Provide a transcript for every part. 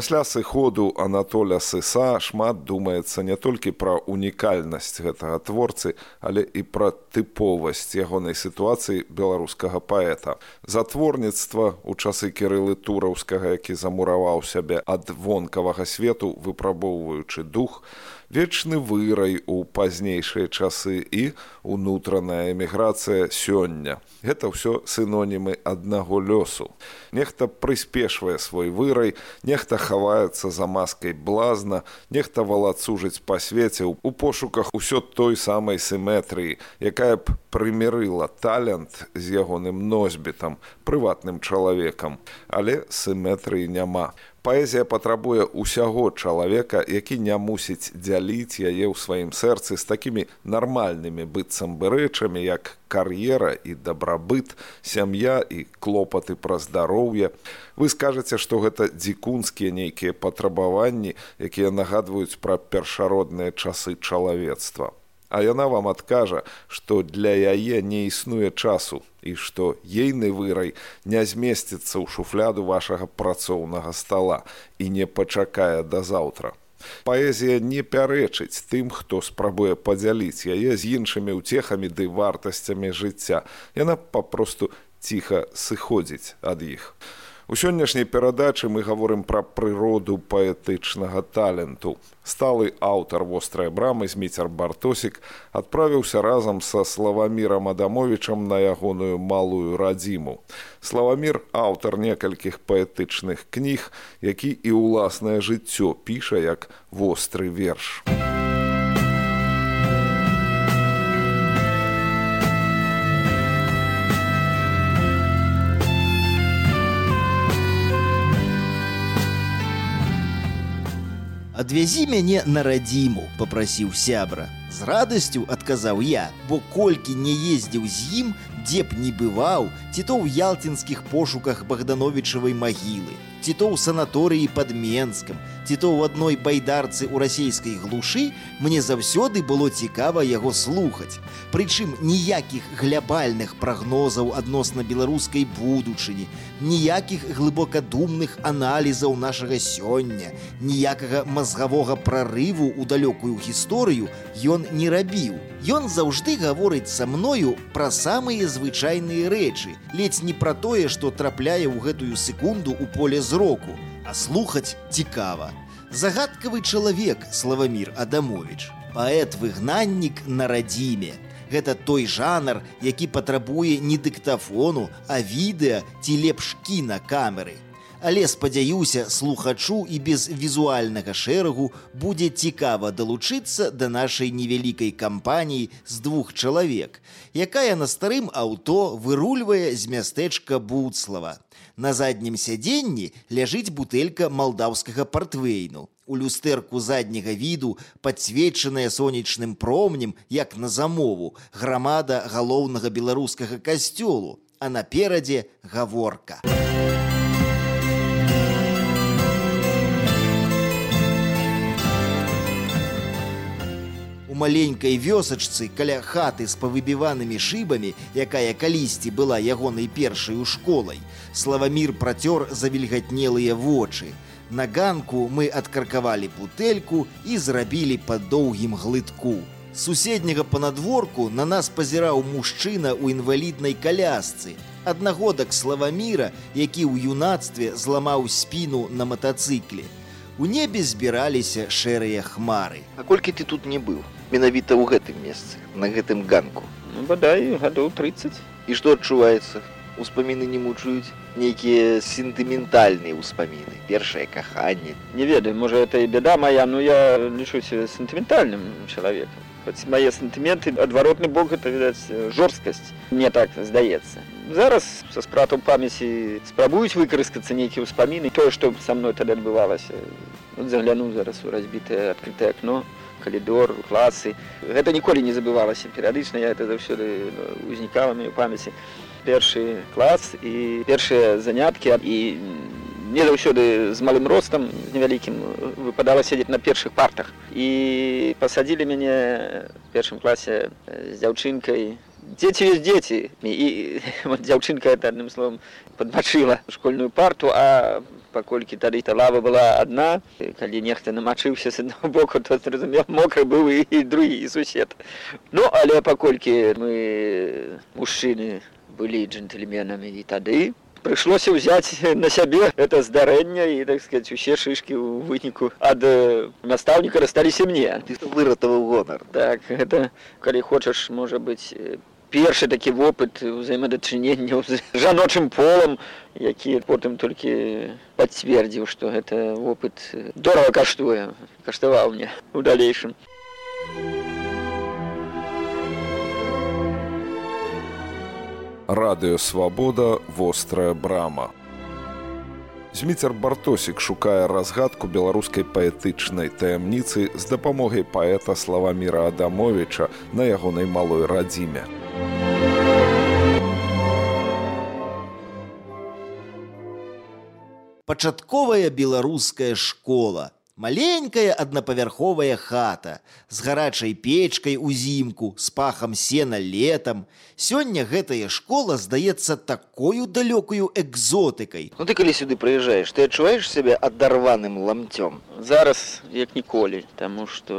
Пасля сыходу Анатоля Сыса шмат думаецца не толькі пра унікальнасць гэтага творцы, але і пра тыповасць ягонай сітуацыі беларускага паэта. Затворніцтва ў часы кірылы тураўскага, які замураваў сябе ад вонкавага свету, выпрабоўваючы дух, вечны вырай у пазнейшыя часы і унутраная эміграцыя сёння. Гэта ўсё сынонімы аднаго лёсу. Нехта прыспешвае свой вырай, нехта хаваецца за маскай блазна, нехта валацужыць па свеце у пошуках усё той самай сіметрыі, якая б прымірыла талент з ягоным носьбітам, прыватным чалавекам, але сіметрыі няма. Паэзія патрабуе ўсяго чалавека, які не мусіць дзяліць яе ў сваім сэрцы з такімі нармальнымі быццам бы рэчамі, як кар'ера і дабрабыт, сям'я і клопаты пра здароўе. Вы скажаце, што гэта дзікунскія нейкія патрабаванні, якія нагадваюць пра першародныя часы чалавецтва а яна вам адкажа, што для яе не існуе часу і што ейны вырай не змесціцца ў шуфляду вашага працоўнага стала і не пачакае да заўтра. Паэзія не пярэчыць тым, хто спрабуе падзяліць яе з іншымі ўцехамі ды вартасцямі жыцця. Яна папросту ціха сыходзіць ад іх. У сённяшняй перадачы мы гаворым пра прыроду паэтычнага таленту. Сталы аўтар вострай брамы зміцер бартосік адправіўся разам са славамірам Адамовічам на ягоную малую радзіму. Славамір аўтар некалькіх паэтычных кніг, які і ўласнае жыццё піша як востры верш. Адвязі мяне на радзіму попрасіў сябра. З радасцю адказаў я. Бо колькі не ездзіў з ім дзе б не бываў ці то ў ялтинскіх пошуках богдановичавай магілы ці то ў санаторыі под менскам ці то ў адной байдарцы ў расійскай глушы мне заўсёды было цікава яго слухаць. Прычым ніякіх глябальных прагнозаў адносна беларускай будучыні ніякіх глыбокадумных аналізаў нашага сёння ніякага мазгавога прарыву ў далёкую гісторыю ён не рабіў. Ён заўжды гаворыць са мною пра самыя звычайныя рэчы ледзь не пра тое што трапляе ў гэтую секунду ў поле зроку а слухаць цікава. Загадкавы чалавек славамир адамович паэт выгнаннік на радзіме. Гэта той жанр які патрабуе не дыктафону а відэа ці лепш кіна камеры. Але спадзяюся слухачу і без візуальнага шэрагу будзе цікава далучыцца да нашай невялікай кампаніі з двух чалавек якая на старым аўто вырульвае з мястэчка буцлава на заднім сядзенні ляжыць бутэлька малдаўскага партвейну. У люстэрку задняга віду падсвечаная сонечным промнем як на замову грамада галоўнага беларускага касцёлу а наперадзе гаворка маленькай вёсачцы каля хаты з павыбіванымі шыбамі, якая калісьці была ягонай першаю школай. Славамір працёр завільгатнелыя вочы. На ганку мы адкаркавалі бутэльку і зрабілі па доўгім глытку. Суседняга панадворку на нас пазіраў мужчына ў інваліднай калясцы. Аднагодак славаміра, які ў юнацтве зламаў спіну на матацыкле. У небе збіраліся шэрыя хмары. А колькі ты тут не быў? менавіта ў гэтым месцы на гэтым ганку. Ну, бадай гадоў 30 і што адчуваецца? Успаміны не мучаюць? Нейкія сентыментальныя ўспаміны першае каханне. Не ведаю можа это і бяда моя ну я лічуся сентыментальным чалавекам. Хоць мае сантыменты адваротны бок гэта відаць жорсткасць мне так здаецца. Зараз са спрату памяці спрабуюць выкарыскацца нейкія ўспаміны тое што са мной тады адбывалася загляну зараз у разбітае адкрытае акно калідор класы гэта ніколі не забывалася перыядычна я это заўсёды узнікала маю памяці першы клас і першыя заняткі і не заўсёды з малым ростам невялікім выпадала сядзець на першых партах. І пасадзілі мяне в першым класе з дзяўчынкай дзеці ёсць дзеці і вот, дзяўчынка это адным словом падбачыла школьную парту а паколькі тады та лава была адна калі нехта намачыўся з аднаго боку то зразумеў мокры быў і, і другі і сусед ну але паколькі мы мужчыны былі джентльменамі і тады прыйшлося ўзяць на сябе это здарэнне і так сказать усе шышкі ў выніку ад настаўніка расталіся мне. Ты выратаваў гонар так это калі хочаш можа быць першы такі вопыт узаемадачынення з жаночым полам які потым толькі пацвердзіў што гэта вопыт дорага каштуе каштаваў мне у далейшым. Радыё свабода вострая брама. Зміцер бартосік шукае разгадку беларускай паэтычнай таямніцы з дапамогай паэта славаміра адамовича на ягонай малой радзіме пачатковая беларуская школа маленькая аднапавярховая хата з гарачай печкай узімку з пахам сена летам. Сёння гэтая школа здаецца такою далёкую экзотыкай. Ну ты калі сюды прыязджаеш ты адчуваеш сябе адарваным ламцём зараз як ніколі таму што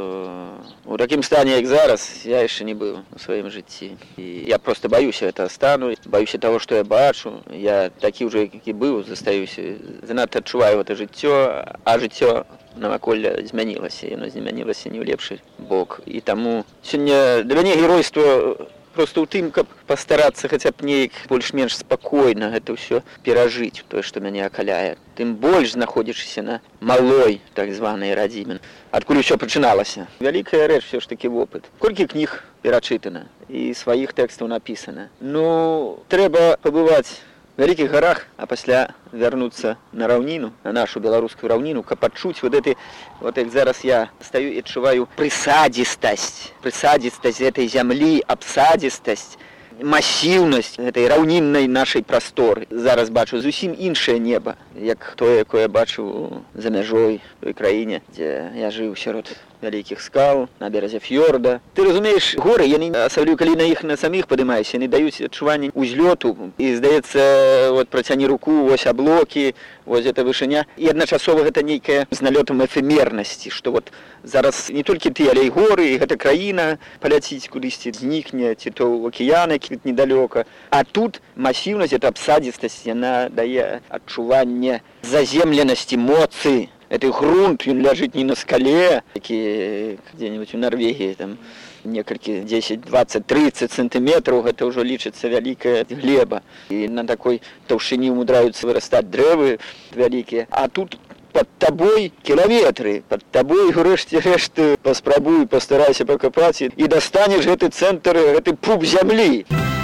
у такім стане як зараз я яшчэ не быў у сваім жыцці. І я просто баюся это стану баюся того што я бачу. Я такі ўжо які быў застаюся занадта адчуваю это жыццё а жыццё наваколля змянілася яно змянілася не ў лепшы бок і таму сёння для мяне геройства просто ў тым каб пастарацца хаця б неяк больш-менш спакойна гэта ўсё перажыць тое што мяне акаляе тым больш знаходзячыся на малой так званай радзімен адкуль усё пачыналася. Вялікая рэч все ж такі вопыт колькі кніг перачытана і сваіх тэкстаў напісана. Ну трэба пабываць вялікіх гарах а пасля вярнуцца на раўніну на нашу беларускую раўніну каб пачуць вот этой вот як зараз я стаю і адчуваю прысадзістасць прысадзістасць этой зямлі абсадзістасць масіўнасць этой раўніннай нашай прасторы. Зараз бачу зусім іншае неба як тое якое бачу за мяжой той краіне дзе я жыў сярод вялікіх скал на беразе фьорда. Ты разумееш горы яны асаблю калі на іх на саміх падымаюся яны даюць адчуванне узлёту і здаецца вот працяні руку ось аблокі воз это вышыня і адначасова гэта нейкая з налётам эфемернасці што вот зараз не толькі ты але і горы і гэта краіна паляціць кудысьці знікне ці то акіяны квіт недалёка а тут масіўнасць это абсадзістасць яна дае адчуванне заземленасці моцы это грунт ён ляжыць не на скале. Які где-нибудь у норвегии там некалькі 10 20 30 сантиметраў гэта ўжо лічыцца вялікая глеба і на такой таўшыні умудраюцца вырастаць дрэвы вялікія а тут под табой кіламетры под табой грэшце рэшты паспрабуй пастарайся пакапаць і дастанеш гэты цэнтр гэты пуп зямлі а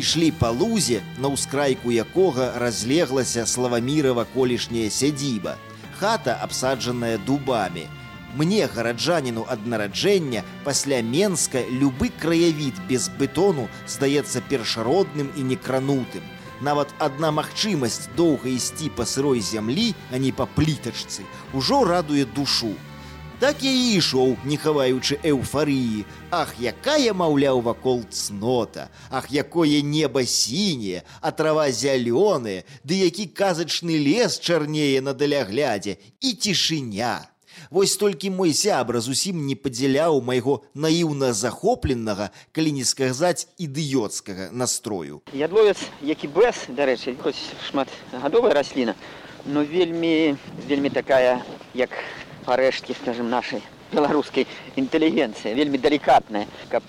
ішлі па лузе, на ўскрайку якога разлеглася славамірава колішняя сядзіба. Хата абсаджаная дубамі. Мне гараджаніну ад нараджэння пасля Менска любы краявід без бетону здаецца першародным і некранутым. Нават адна магчымасць доўга ісці па сырой зямлі, а не па плітачцы, ужо радуе душу. Так я і ішоў, не хаваючы эўфарыі. Ах, якая маўляў вакол цнота, Ах, якое неба сіняе, а трава зялёная, ды які казачны лес чарнее на даляглядзе і цішыня. Вось толькі мой сябра зусім не падзяляў майго наіўна захопленага, калі не сказаць ідыёцкага настрою. Ядловец, які бэс, дарэчы, хоць шматгадовая расліна, но вельмі вельмі такая як парэшткі скажем нашай беларускай інтэлігенцыі вельмі далікатная каб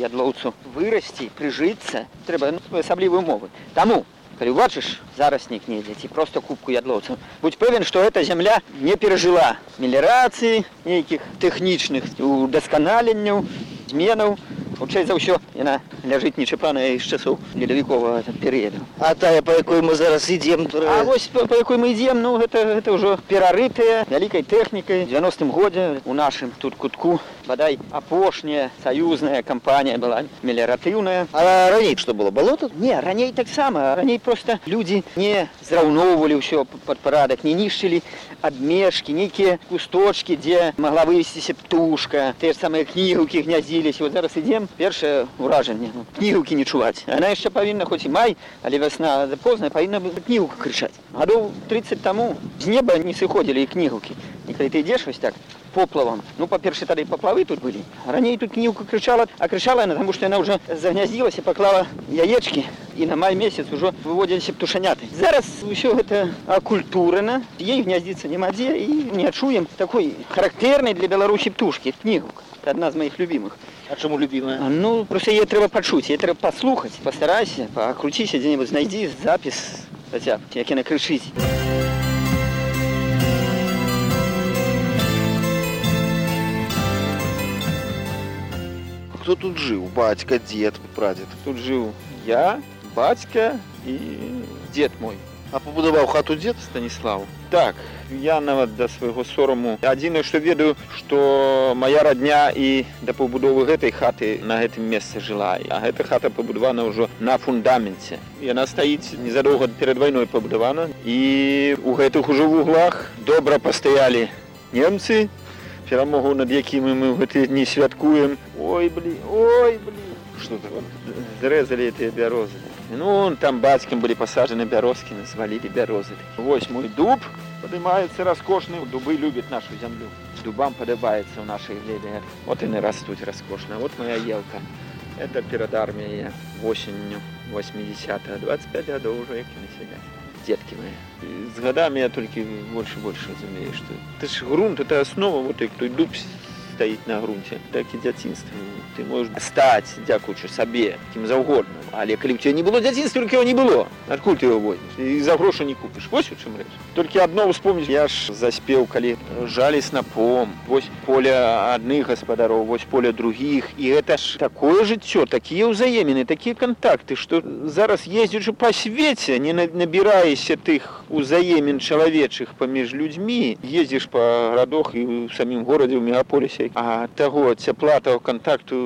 ядлоўцу вырасці прыжыцца трэба ну, асаблівыя умовы таму калі убачыш зараснік недзе ці просто кубку ядлоўцаў будь пэвен што эта зямля не перажыла мелерацыі нейкіх тэхнічных удасканаленняў зменаў Хутчэй за ўсё яна ляжыць нечапаная з часоў ледавіковага перыяду. А тая, па якой мы зараз ідзем, А вось па, па якой мы ідзем, ну гэта, гэта ўжо перарытыя вялікай тэхнікай 90-м годзе у нашым тут кутку бадай апошняя саюзная кампанія была меліяратыўная. А раней што было балота? Не, раней таксама, раней проста людзі не зраўноўвалі ўсё пад парадак, не нішчылі адмежкі, нейкія кусточкі, дзе магла вывесціся птушка, тыя ж самыя кнігаўкі гнязіліся. Вот зараз ідзем першае ўражанне ну, кнігаўкі не чуваць. Яна яшчэ павінна хоць і май, але вясна позная павінна кнігука крычаць. Гадоў 30 таму з неба не сыходзілі і кнігаўкі. І калі ты ідзеш вось так поплавам. Ну па-перша тады паплавы тут былі. Раней тут кніўка крычала, а крычала яна, таму што яна ўжо загнязілася, паклала яечкі і на май месяц ужо выводзіліся птушаняты. Зараз ўсё гэта акультурана, ей гняздзіцца няма дзе і не адчуем такой характэрнай для Беларусі птушкі кнігук. Адна з маіх любімых. А чаму любімая? Ну проста яе трэба пачуць, яе трэба паслухаць, пастарайся, пакруціся дзе-небудзь знайдзі запіс хаця як яна крычыць. Хто тут жыў? Бацька, дзед, прадзед. Тут жыў я, бацька і дзед мой. А пабудаваў хату дзед? Станіслав. Так, я нават да свайго сораму. Адзінае, што ведаю, што моя радня і да пабудовы гэтай хаты на гэтым месцы жыла. А гэта хата пабудавана ўжо на фундаменце. Яна стаіць незадоўга перад вайной пабудавана. І ў гэтых ужо вуглах добра пастаялі немцы, перамогу, над якімі мы ў гэты дні святкуем. Ой, блі, ой, блі. Што такое? Зрэзалі тыя бярозы. Ну, там бацькам былі пасаджаны бярозкі, назвалілі бярозы. Вось мой дуб падымаецца раскошны, дубы любяць нашу зямлю. Дубам падабаецца ў нашай глебе. Вот яны растуць раскошна. Вот моя елка. Это перад арміяй восенню 80 25 гадоў ўжо як яны сядзяць. Деткі мои. З гадамі я толькі больш і больш разумею, што ты ж грунт это аснова вот як той дуб стаіць на грунце так і дзяцінства ты можаш стаць дзякуючы сабе кім заўгодна але калі цябе не было дзяцінства его не было. Адкуль ты возьмеш і за грошы не купіш вось у чым рэч толькі адно успомніць я ж заспеў калі жалі снапом вось поля адных гаспадароў вось поля другіх і гэта ж такое жыццё такія ўзаеміны такія кантакты што зараз ездзячы па свеце не набіраешся тых узаемін чалавечых паміж людзьмі ездзіш па гарадах і ў самім горадзе ў мегаполісе а таго цяпла таго кантакту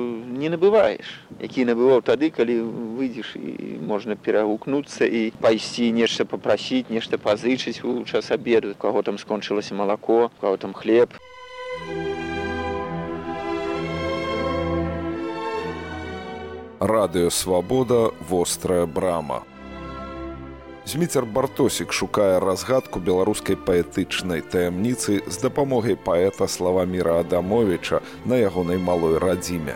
не набываеш які набываў тады калі выйдзеш і можна перагукнуцца і пайсці нешта попрасіць нешта пазычыць у час обеду каго там скончылася малако каго там хлеб. Радыё свабода вострая брама Зміцер бартосік шукае разгадку беларускай паэтычнай таямніцы з дапамогай паэта славаміра адамовича на ягонай малой радзіме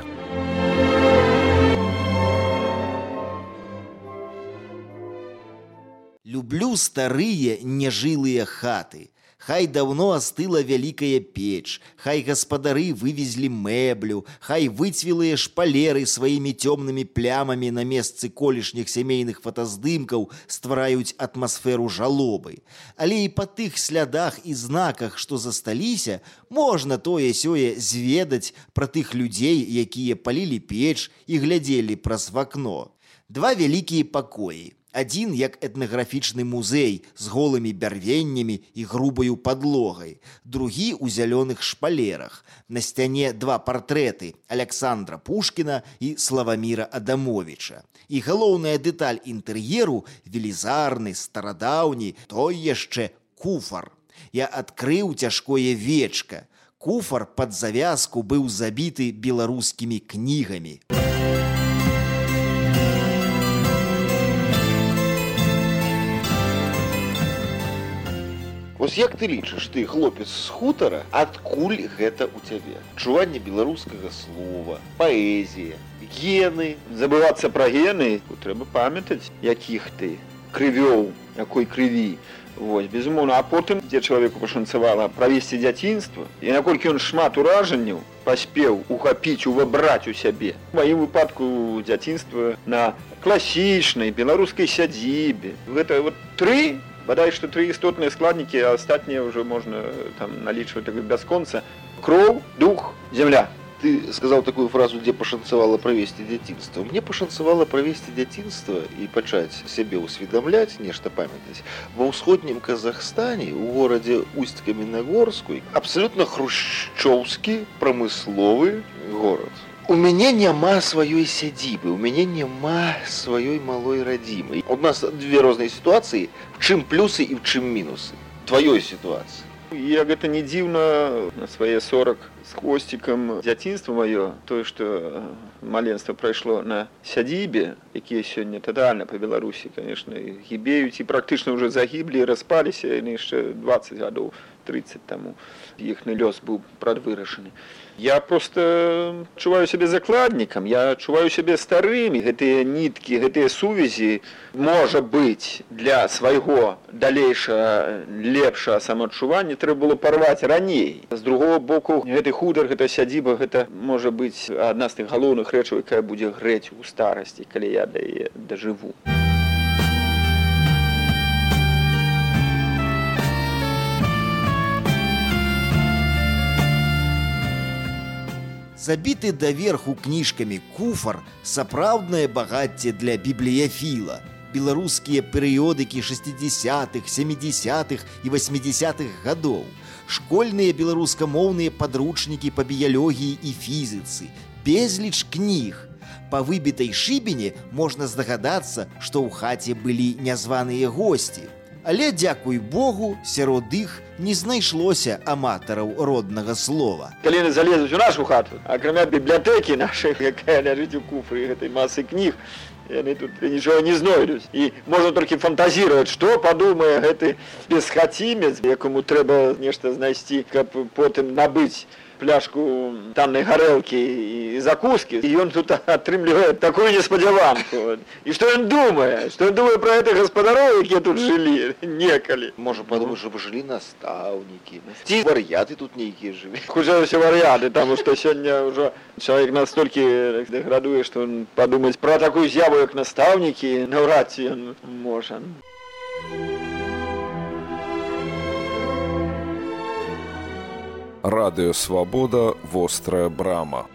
Люблю старыя нежылыя хаты. Хай даўно астыла вялікая печ, Хай гаспадары вывезлі мэблю, Хай выцвілыя шпалеры сваімі цёмнымі плямамі на месцы колішніх сямейных фотаздымкаў ствараюць атмасферу жалобы. Але і па тых слядах і знаках, што засталіся, можна тое-сёе зведаць пра тых людзей, якія палілі печ і глядзелі праз вакно. Два вялікія пакоі. Адзін як этнаграфічны музей з голымі бярвеннямі і грубаю падлогай, другі ў зялёных шпалерах. На сцяне два партрэты Александра Пушкіна і Славаміра Адамовича. І галоўная дэталь інтэр'еру велізарны, старадаўні, той яшчэ куфар. Я адкрыў цяжкое вечка. Куфар пад завязку быў забіты беларускімі кнігамі. Вось як ты лічыш ты хлопец з хутара адкуль гэта ў цябе? Чуванне беларускага слова паэзія гены. Забывацца пра гены трэба памятаць якіх ты крывёў якой крыві. Вось безумоўна а потым дзе чалавеку пашанцавала правесці дзяцінства і наколькі ён шмат уражанняў паспеў ухапіць увабраць у сябе. Маім выпадку дзяцінства на класічнай беларускай сядзібе. Гэта вот тры бадай што тры істотныя складнікі астатнія ўжо можна там налічваць так бясконца кроў дух земля. Ты сказал такую фразу дзе пашанцавала правесці дзяцінства. Мне пашанцавала правесці дзяцінства і пачаць сябе ўсведамляць нешта памятаць. Ва ўсходнім казахстане у горадзе усть каменнагорскую абсалютна хрушчоўскі прамысловы горад у мяне няма сваёй сядзібы у мяне няма сваёй малой радзімы у нас две розныя сітуацыі чым плюсы і ў чым мінусы тваёй сітуацыі Я гэта не дзіўна на свае 40 з хвосцікам дзяцінства маё тое што маленства прайшло на сядзібе якія сёння тотальна па беларусі конечно гібеюць і практычна ўжо загіблі распаліся яны яшчэ 20 гадоў 30 таму іхны лёс быў прадвырашаны я просто чуваю сябе закладнікам я чуваю сябе старымі гэтыя ніткі гэтыя сувязі можа быць для свайго далейшага лепшага самаадчування трэба было парваць раней. З другого боку гэты худар гэта сядзіба гэта можа быць адна з тых галоўных рэчаў якая будзе грэць у старасці калі я да яе дажыву. а забіты даверху кніжкамі куфар сапраўднае багацце для бібліяфіла беларускія перыёдыкі 60-х 70-х і 80-х гадоў школьныя беларускамоўныя падручнікі па біялогіі і фізіцы безліч кніг па выбітай шыбіне можна здагадацца што ў хаце былі нязваныя госці Але дзякуй Богу, сярод іх не знайшлося аматараў роднага слова. Калі залезуць у нашу хату, акрамя бібліятэкі нашай, якая ляжыць у куфры гэтай масы кніг, яны тут нічога не знойдуць. І можна толькі фантазіраваць, што падумае гэты бесхацімец, якому трэба нешта знайсці, каб потым набыць пляшку таннай гарэлкі і закускі і ён тут атрымлівае такую неспадзяванку і што ён думае што ён думае пра гэтых гаспадароў якія тут жылі некалі можа падумаць што жылі настаўнікі ці вар'яты тут нейкія жылі ўсе вар'яты таму што сёння ўжо чалавек настолькі дэградуе што падумаць пра такую з'яву як настаўнікі наўрад ці ён можа радыё свабода вострая брама.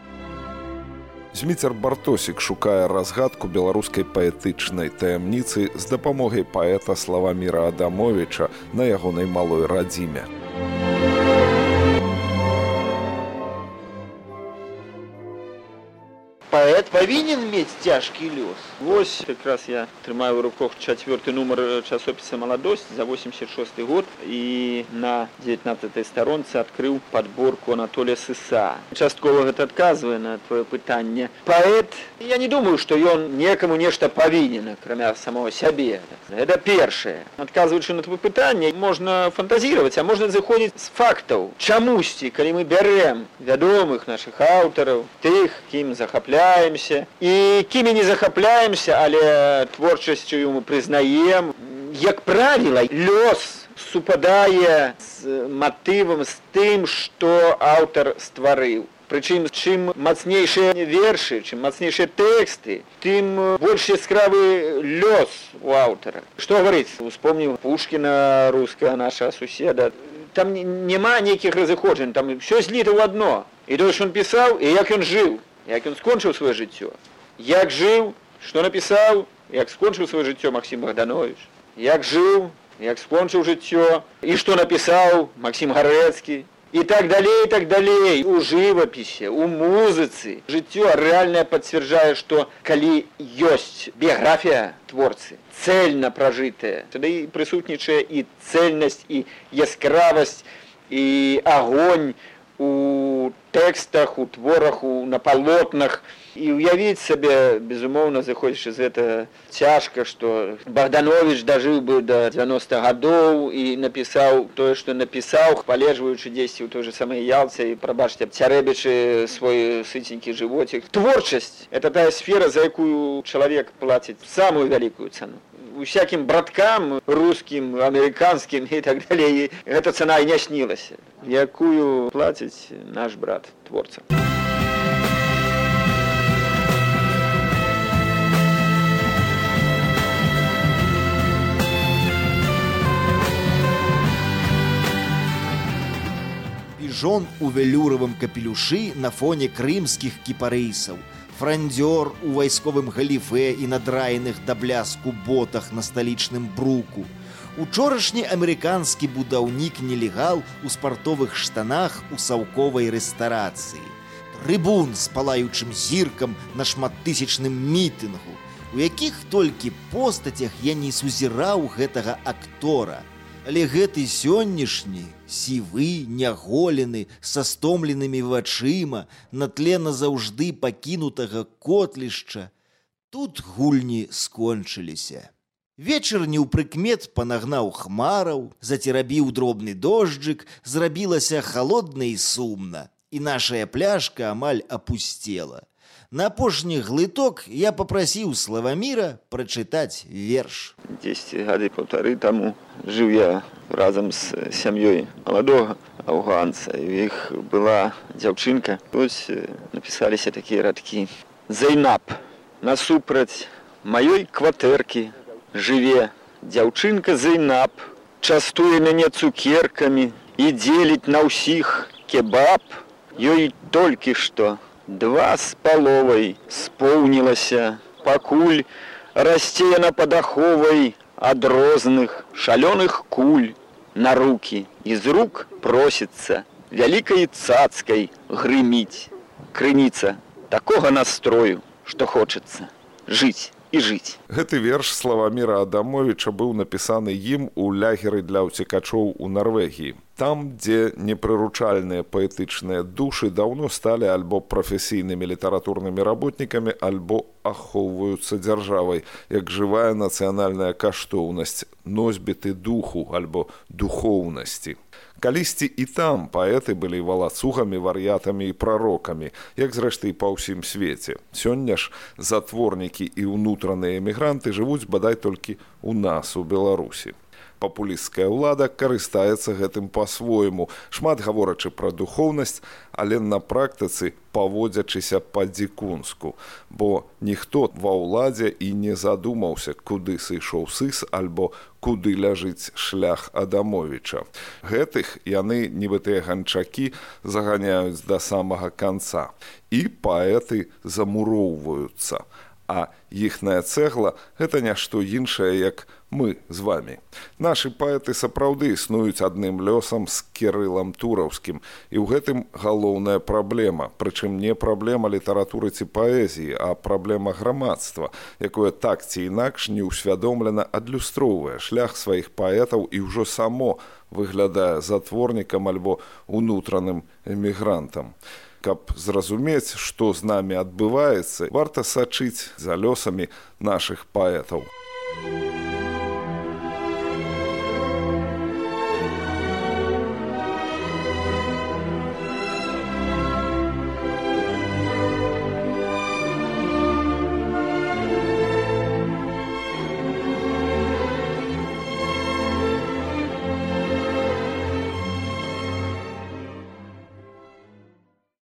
Зміцер бартосік шукае разгадку беларускай паэтычнай таямніцы з дапамогай паэта славаміра адамовича на ягонай малой радзіме паэт павінен мець цяжкі лёс. Вось якраз я трымаю ў руках чацвёрты нумар часопіса маладосць за 86 год і на 19 старонцы адкрыў падборку Анатолія сыса. Часткова гэта адказвае на твоё пытанне паэт я не думаю што ён некаму нешта павінен акрамя самого сябе это першае адказваючы на твоё пытанне можна фантазіраваць а можна заходзіць з фактаў чамусьці калі мы бярэм вядомых наших аўтараў тых кім захапляем захапляемся і кімі не захапляемся але творчасцю мы прызнаем як правіла лёс супадае з матывам з тым што аўтар стварыў Прычым чым мацнейшыя вершы, чым мацнейшыя тэксты, тым больш яскравы лёс у аўтара. Што гаварыць, успомніў Пушкіна руская наша суседа. Там няма нейкіх разыходжань, там ўсё зліта ў адно. І тое, што ён пісаў і як ён жыў як ён скончыў сваё жыццё? Як жыў? Што напісаў? Як скончыў сваё жыццё Масім богданович? Як жыў? Як скончыў жыццё? І што напісаў Масім гарэцкі? І так далей так далей. У жывапісе у музыцы жыццё рэальнае пацвярджае што калі ёсць біяграфія творцы цельна пражытая тады прысутнічае і цельнасць і яскравасць і агонь у тэкстах у творах у на палотнах і уявіць сабе безумоўна заходзячы з гэта цяжка што богданович дажыў бы до 90 гадоў і напісаў тое што напісаў палежваючы дзесьці ў той же самай ялце і прабачце цярэбячы свой сыценькі жывоцік творчасць это тая сфера за якую чалавек плаціць самую вялікую цану усякім браткам рускім амерыканскім і так далей гэта цана і не снілася якую плаціць наш брат творца жон у велюравым капелюшы на фоне крымскіх кіпарэйсаў, франдзёр у вайсковым галіфе і надраеных да бляску ботах на сталічным бруку. Учорашні амерыканскі будаўнік нелегал у спартовых штанах у саўковай рэстарацыі. Рыбун з палаючым зіркам на шматтысячным мітынгу, у якіх толькі постацях я не сузіраў гэтага актора. Але гэты сённяшні сівы, няголены, са стомленымі вачыма, на тле назаўжды пакінутага котлішча, тут гульні скончыліся. Вечар неўпрыкмет панагнаў хмараў, зацерабіў дробны дожджык, зрабілася халодна і сумна, і нашая пляшка амаль апусцела. На апошні глыток я попрасіў славаміра прачытаць верш. 10 гады паўтары таму жыў я разам з сям'ёй маладога афганца. У іх была дзяўчынка. Вось напісаліся такія радкі. Зайнап насупраць маёй кватэркі жыве дзяўчынка Зайнап частуе мяне цукеркамі і дзеліць на ўсіх кебаб ёй толькі што два з паловай споўнілася, пакуль расце яна падаховай ад розных шалёных куль. На руки і з рук просіцца вялікай цацкай грыміць крыніца такога настрою, што хочацца жыць і жыць. Гэты верш славаміра Адамовіча быў напісаны ім у лягеры для ўцекачоў у Нарвегіі там дзе непрыручальныя паэтычныя душы даўно сталі альбо прафесійнымі літаратурнымі работнікамі альбо ахоўваюцца дзяржавай як жывая нацыянальная каштоўнасць носьбіты духу альбо духоўнасці калісьці і там паэты былі валацугамі вар'ятамі і прарокамі як зрэшты па ўсім свеце. Сёння ж затворнікі і ўнутраныя эмігранты жывуць бадай толькі у нас у беларусі папулісцкая ўлада карыстаецца гэтым па-свойму. Шмат гаворачы пра духоўнасць але на практыцы паводзячыся па-дзікунску бо ніхто ва ўладзе і не задумаўся куды сышоў сыс альбо куды ляжыць шлях адамовіча. Гэтых яны нібытыя ганчакі заганяюць да самага канца. І паэты замуроўваюцца а іхная цэгла гэта нешто іншае як мы з вами. Нашы паэты сапраўды існуюць адным лёсам з кірылам тураўскім. І ў гэтым галоўная праблема, прычым не праблема літаратуры ці паэзіі, а праблема грамадства, якое так ці інакш не ўсвядомлена адлюстроўвае шлях сваіх паэтаў і ўжо само выглядае затворнікам альбо унутраным эмігрантам. Каб зразумець, што з намі адбываецца, варта сачыць за лёсамі нашых паэтаў. Thank you